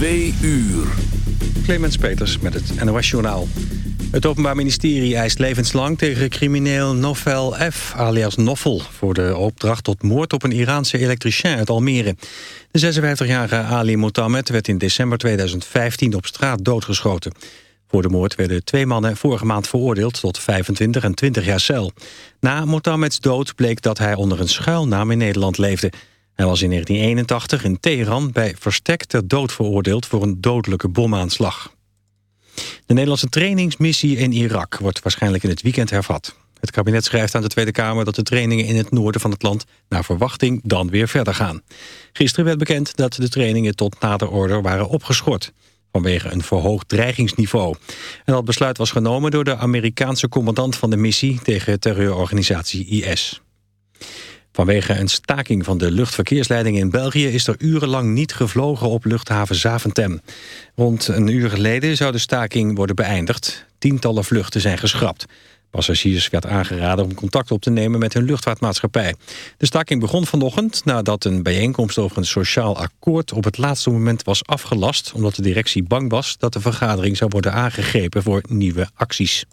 Twee uur. Clemens Peters met het NOS Journaal. Het Openbaar Ministerie eist levenslang tegen crimineel Nofel F. alias Noffel... voor de opdracht tot moord op een Iraanse elektricien uit Almere. De 56-jarige Ali Mohammed werd in december 2015 op straat doodgeschoten. Voor de moord werden twee mannen vorige maand veroordeeld... tot 25 en 20 jaar cel. Na Mohammeds dood bleek dat hij onder een schuilnaam in Nederland leefde... Hij was in 1981 in Teheran bij verstek ter dood veroordeeld voor een dodelijke bomaanslag. De Nederlandse trainingsmissie in Irak wordt waarschijnlijk in het weekend hervat. Het kabinet schrijft aan de Tweede Kamer dat de trainingen in het noorden van het land naar verwachting dan weer verder gaan. Gisteren werd bekend dat de trainingen tot nader order waren opgeschort vanwege een verhoogd dreigingsniveau. En dat besluit was genomen door de Amerikaanse commandant van de missie tegen terreurorganisatie IS. Vanwege een staking van de luchtverkeersleiding in België... is er urenlang niet gevlogen op luchthaven Zaventem. Rond een uur geleden zou de staking worden beëindigd. Tientallen vluchten zijn geschrapt. Passagiers werd aangeraden om contact op te nemen met hun luchtvaartmaatschappij. De staking begon vanochtend nadat een bijeenkomst over een sociaal akkoord op het laatste moment was afgelast, omdat de directie bang was dat de vergadering zou worden aangegrepen voor nieuwe acties.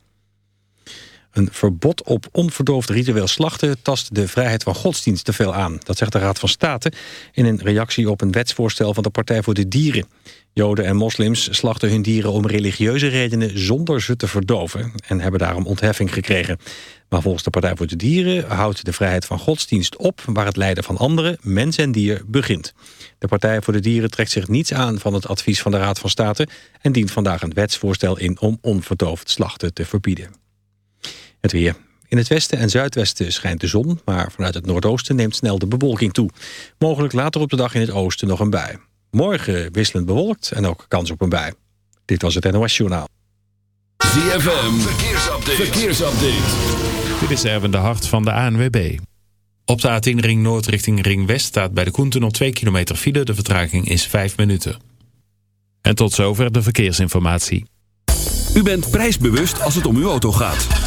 Een verbod op onverdoofd ritueel slachten tast de vrijheid van godsdienst te veel aan. Dat zegt de Raad van State in een reactie op een wetsvoorstel van de Partij voor de Dieren. Joden en moslims slachten hun dieren om religieuze redenen zonder ze te verdoven en hebben daarom ontheffing gekregen. Maar volgens de Partij voor de Dieren houdt de vrijheid van godsdienst op waar het lijden van anderen, mens en dier, begint. De Partij voor de Dieren trekt zich niets aan van het advies van de Raad van State en dient vandaag een wetsvoorstel in om onverdoofd slachten te verbieden. Het weer. In het westen en zuidwesten schijnt de zon, maar vanuit het noordoosten neemt snel de bewolking toe. Mogelijk later op de dag in het oosten nog een bui. Morgen wisselend bewolkt en ook kans op een bui. Dit was het NOS Journaal. ZFM, verkeersupdate. verkeersupdate. Dit is Erwin de Hart van de ANWB. Op de A10 Ring Noord richting Ring West staat bij de Koentunnel 2 kilometer file. De vertraging is 5 minuten. En tot zover de verkeersinformatie. U bent prijsbewust als het om uw auto gaat.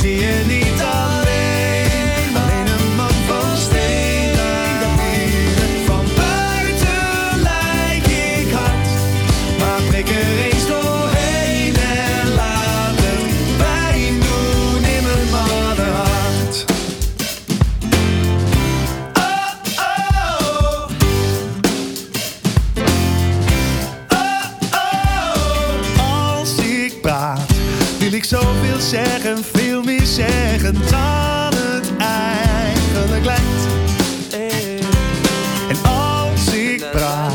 zie je dan het eigenlijk lijkt. En als ik praat,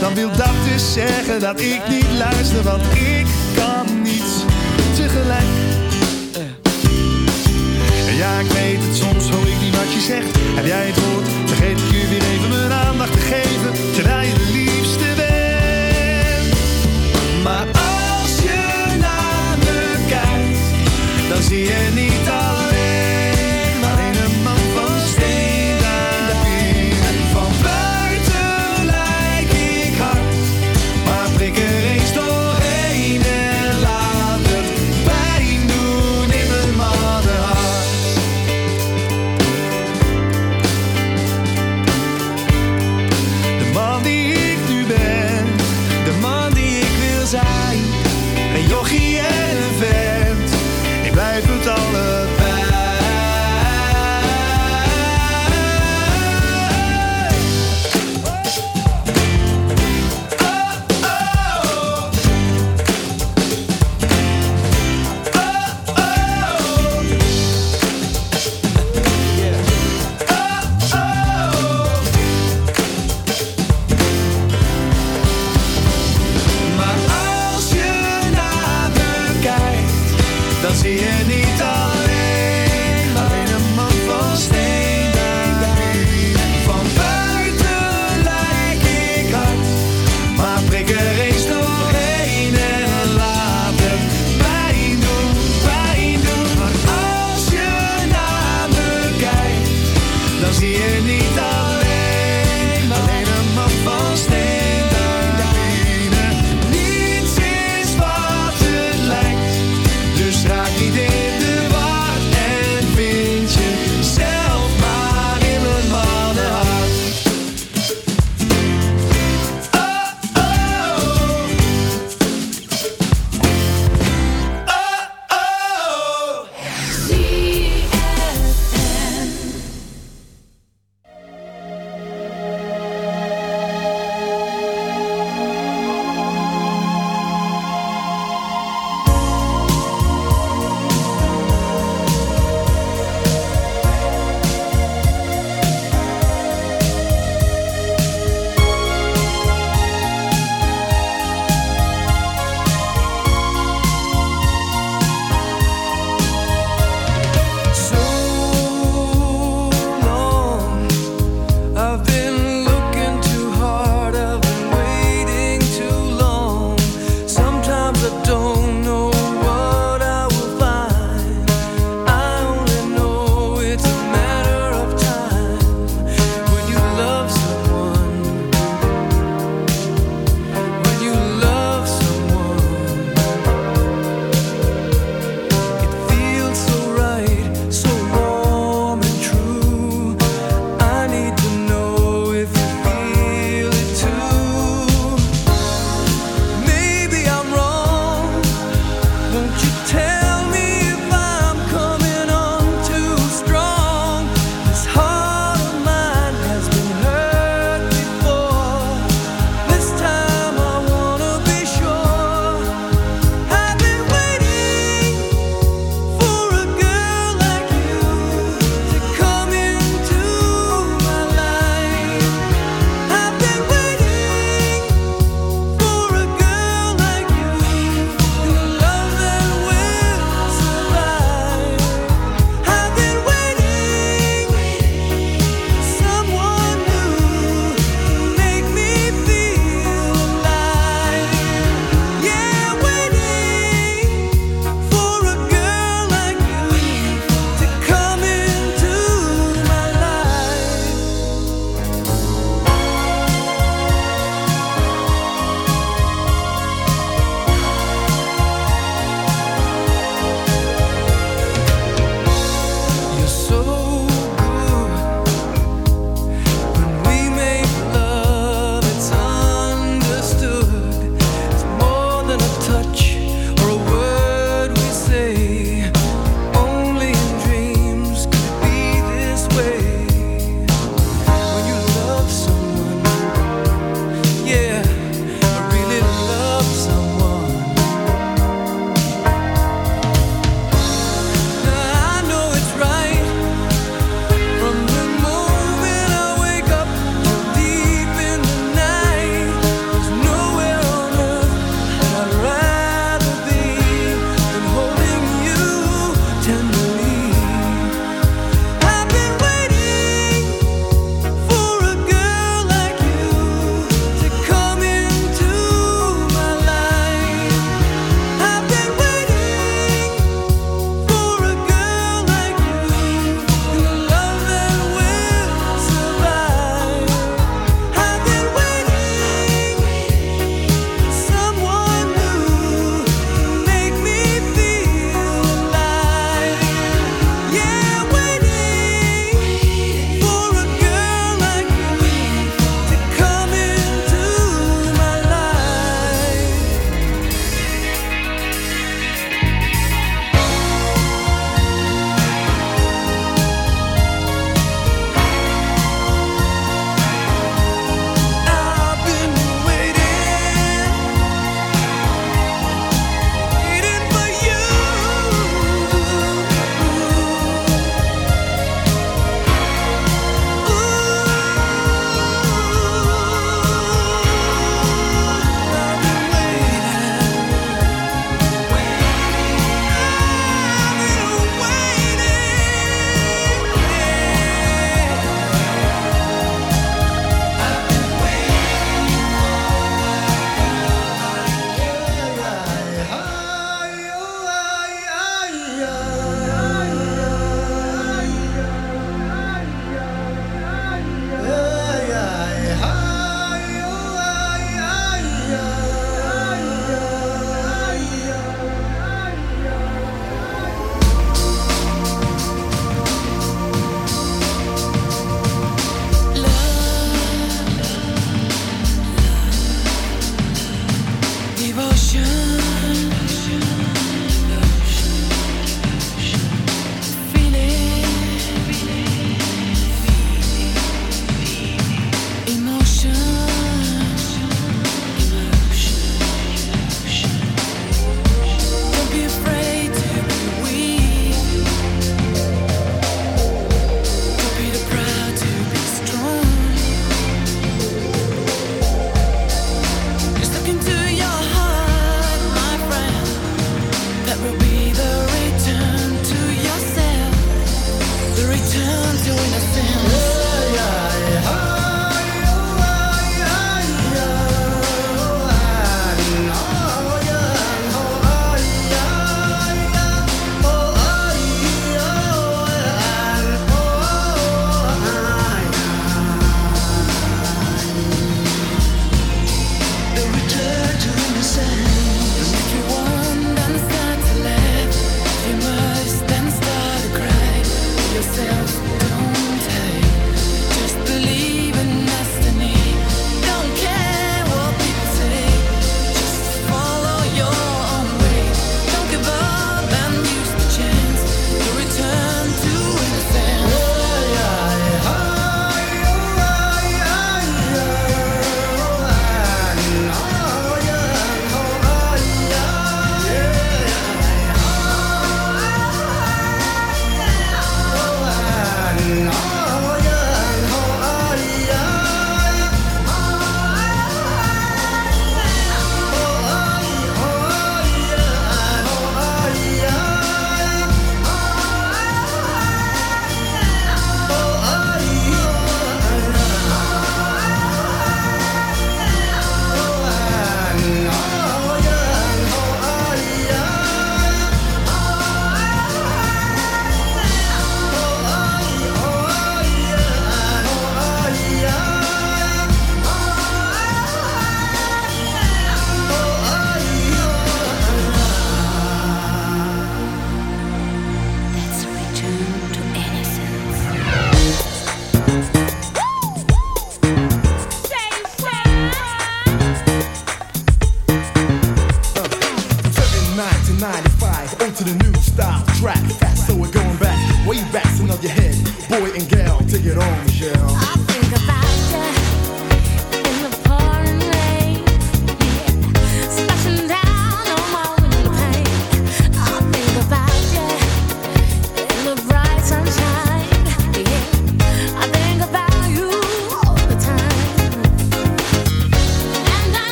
dan wil dat dus zeggen dat ik niet luister, want ik kan niet tegelijk. Ja, ik weet het, soms hoor ik niet wat je zegt. Heb jij het woord,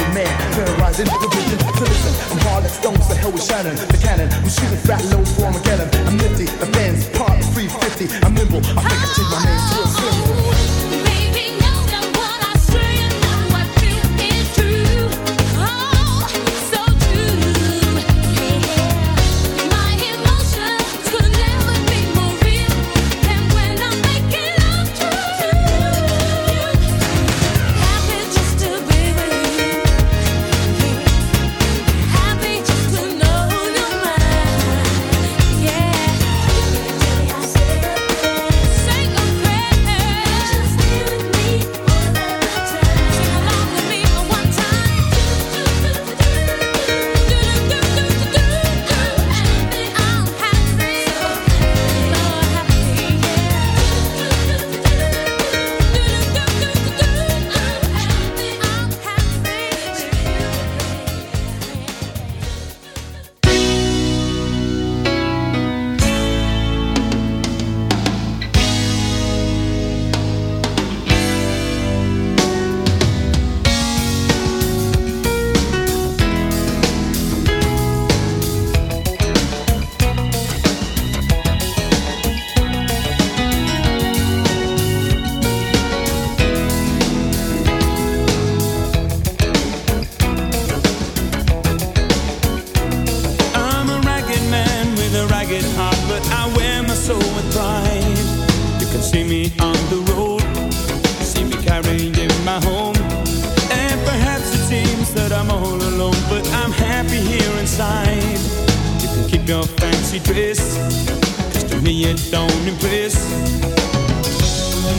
amen. Terrorizing the vision. So listen, I'm hard like stones, the hell with Shannon, the cannon. I'm shooting fat loads for Armageddon. I'm nifty, the fans, part 350. I'm nimble, I think I change my name she dressed. Cause to me it don't impress.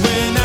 When I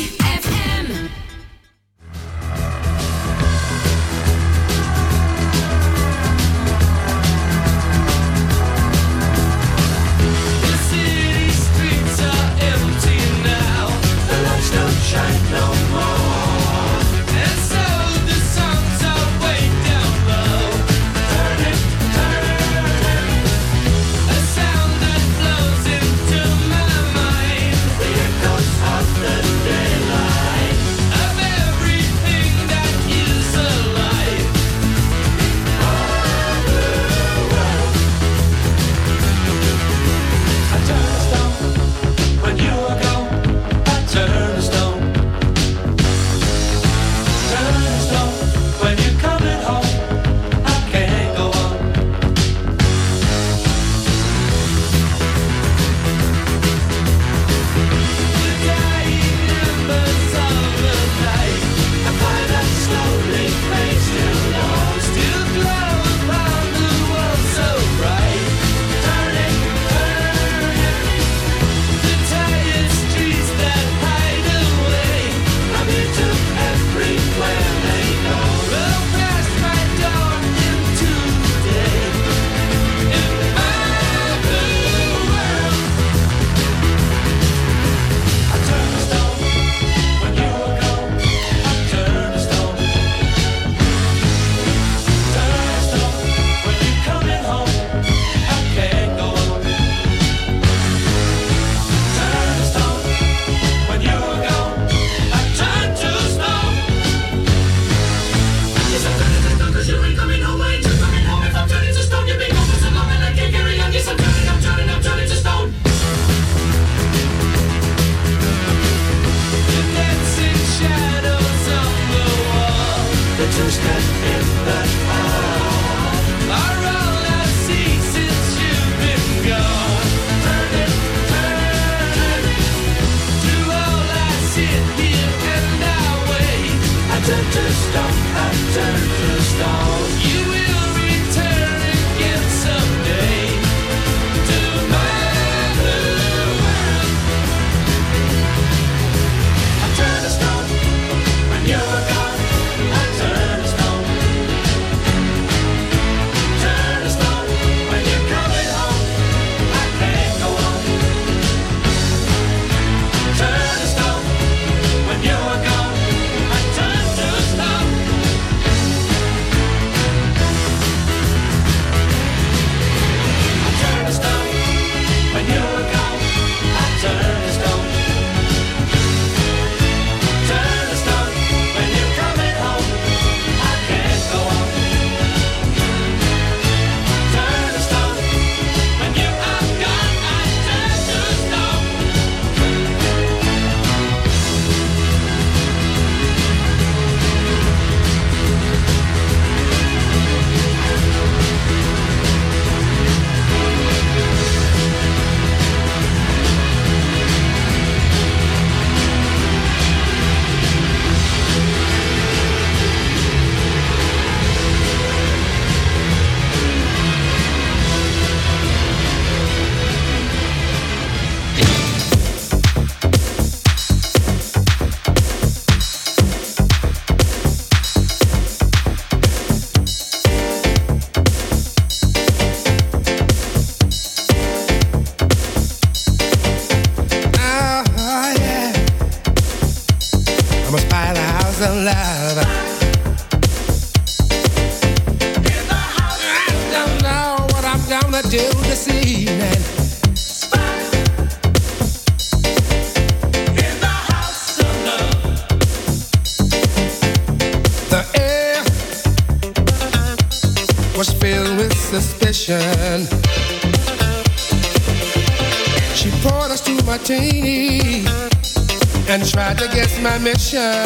Nation.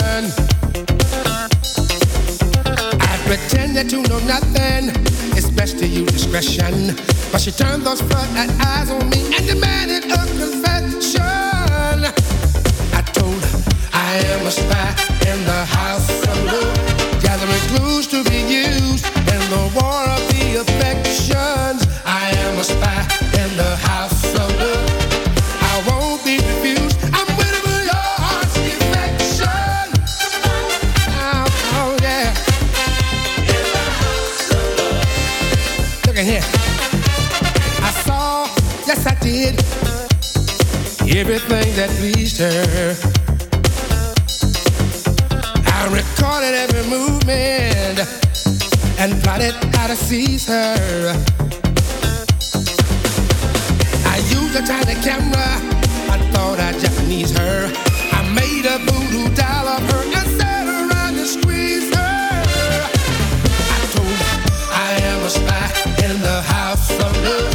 plotted how to seize her. I used a tiny camera. I thought I Japanese her. I made a voodoo doll of her and sat around and squeezed her. I told her I am a spy in the house of love.